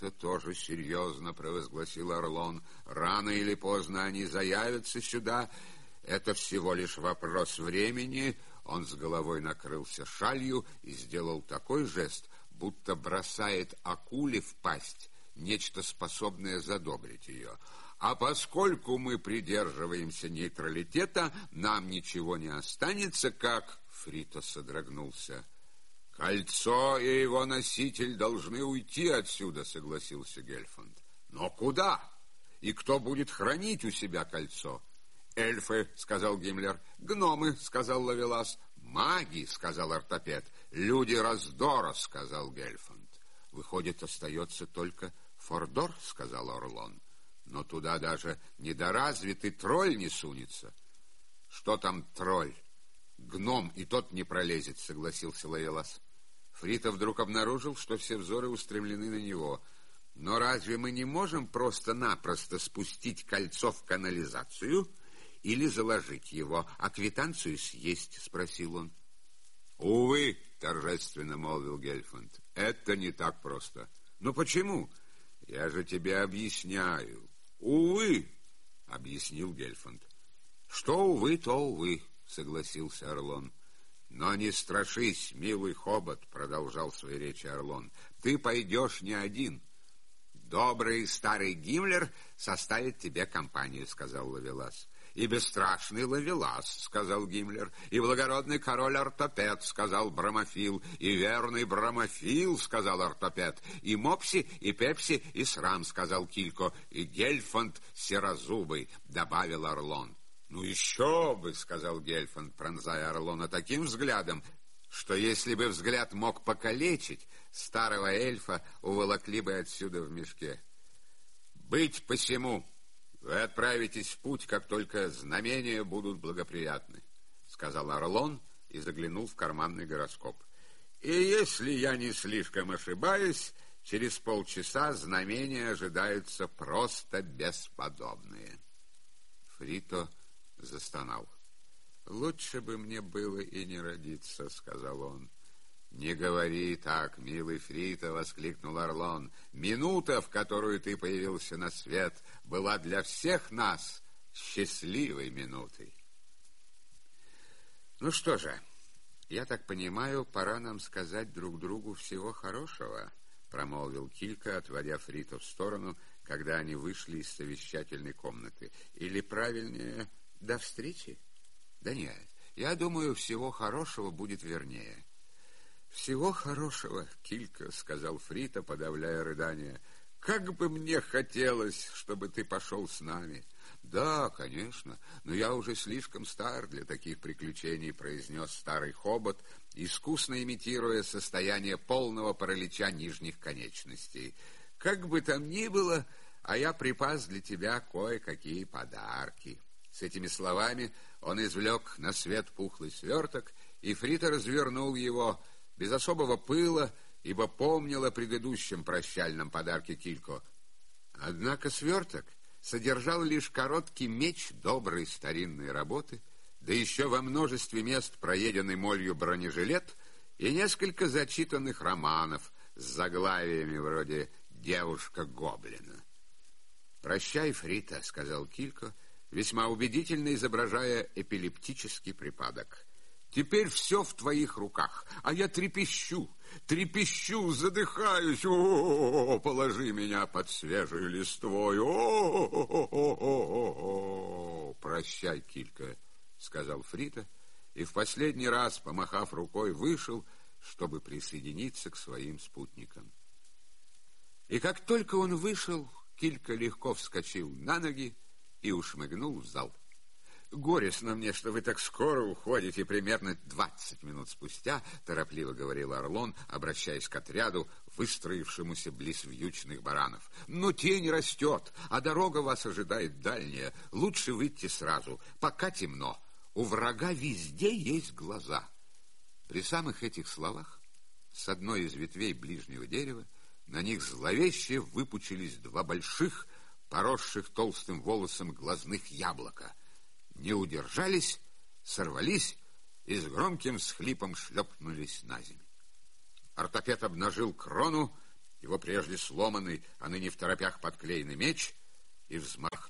это тоже серьезно, провозгласил Орлон. Рано или поздно они заявятся сюда. Это всего лишь вопрос времени. Он с головой накрылся шалью и сделал такой жест, будто бросает акуле в пасть нечто способное задобрить ее. А поскольку мы придерживаемся нейтралитета, нам ничего не останется, как... Фрито содрогнулся. Кольцо и его носитель должны уйти отсюда, согласился Гельфанд. Но куда? И кто будет хранить у себя кольцо? Эльфы, сказал Гиммлер. Гномы, сказал Лавелас. Маги, сказал ортопед. Люди раздора, сказал Гельфанд. Выходит, остается только Фордор, сказал Орлон. Но туда даже недоразвитый тролль не сунется. Что там тролль? Гном и тот не пролезет, согласился Лавелас. Фрита вдруг обнаружил, что все взоры устремлены на него. Но разве мы не можем просто-напросто спустить кольцо в канализацию или заложить его, а квитанцию съесть? Спросил он. Увы, торжественно молвил Гельфанд, это не так просто. Но почему? Я же тебе объясняю. Увы, объяснил Гельфанд. Что увы, то увы, согласился Орлон. Но не страшись, милый хобот, продолжал свои речи Орлон. Ты пойдешь не один. Добрый старый Гиммлер составит тебе компанию, сказал Лавелас. И бесстрашный Лавелас, сказал Гиммлер, и благородный король Ортопед, сказал Брамофил, и верный Брамофил, сказал Ортопед, и Мопси, и Пепси, и Срам, сказал Килько, и Гельфанд Серозубый, добавил Орлон. «Ну еще бы!» — сказал Гельфанд, пронзая Орлона таким взглядом, что если бы взгляд мог покалечить, старого эльфа уволокли бы отсюда в мешке. «Быть посему! Вы отправитесь в путь, как только знамения будут благоприятны», — сказал Орлон и заглянул в карманный гороскоп. «И если я не слишком ошибаюсь, через полчаса знамения ожидаются просто бесподобные». Фрито застонал. «Лучше бы мне было и не родиться», — сказал он. «Не говори так, милый Фрита!» — воскликнул Орлон. «Минута, в которую ты появился на свет, была для всех нас счастливой минутой». «Ну что же, я так понимаю, пора нам сказать друг другу всего хорошего», — промолвил Килька, отводя Фрита в сторону, когда они вышли из совещательной комнаты. «Или, правильнее, до встречи? Да нет, я думаю, всего хорошего будет вернее. Всего хорошего, Килька, сказал Фрита, подавляя рыдание. Как бы мне хотелось, чтобы ты пошел с нами. Да, конечно, но я уже слишком стар для таких приключений, произнес старый хобот, искусно имитируя состояние полного паралича нижних конечностей. Как бы там ни было, а я припас для тебя кое-какие подарки. С этими словами он извлек на свет пухлый сверток, и Фрита развернул его без особого пыла, ибо помнил о предыдущем прощальном подарке Килько. Однако сверток содержал лишь короткий меч доброй старинной работы, да еще во множестве мест проеденный молью бронежилет и несколько зачитанных романов с заглавиями вроде «Девушка Гоблина». «Прощай, Фрита», — сказал Килько, — весьма убедительно изображая эпилептический припадок. Теперь все в твоих руках, а я трепещу, трепещу, задыхаюсь. О, положи меня под свежую листвой. О, прощай, Килька, сказал Фрита, и в последний раз, помахав рукой, вышел, чтобы присоединиться к своим спутникам. И как только он вышел, Килька легко вскочил на ноги и ушмыгнул в зал. «Горестно мне, что вы так скоро уходите, примерно двадцать минут спустя», — торопливо говорил Орлон, обращаясь к отряду, выстроившемуся близ вьючных баранов. «Но тень растет, а дорога вас ожидает дальняя. Лучше выйти сразу, пока темно. У врага везде есть глаза». При самых этих словах с одной из ветвей ближнего дерева на них зловеще выпучились два больших, поросших толстым волосом глазных яблока. Не удержались, сорвались и с громким схлипом шлепнулись на землю. Ортопед обнажил крону его прежде сломанный, а ныне в торопях подклеенный меч и взмах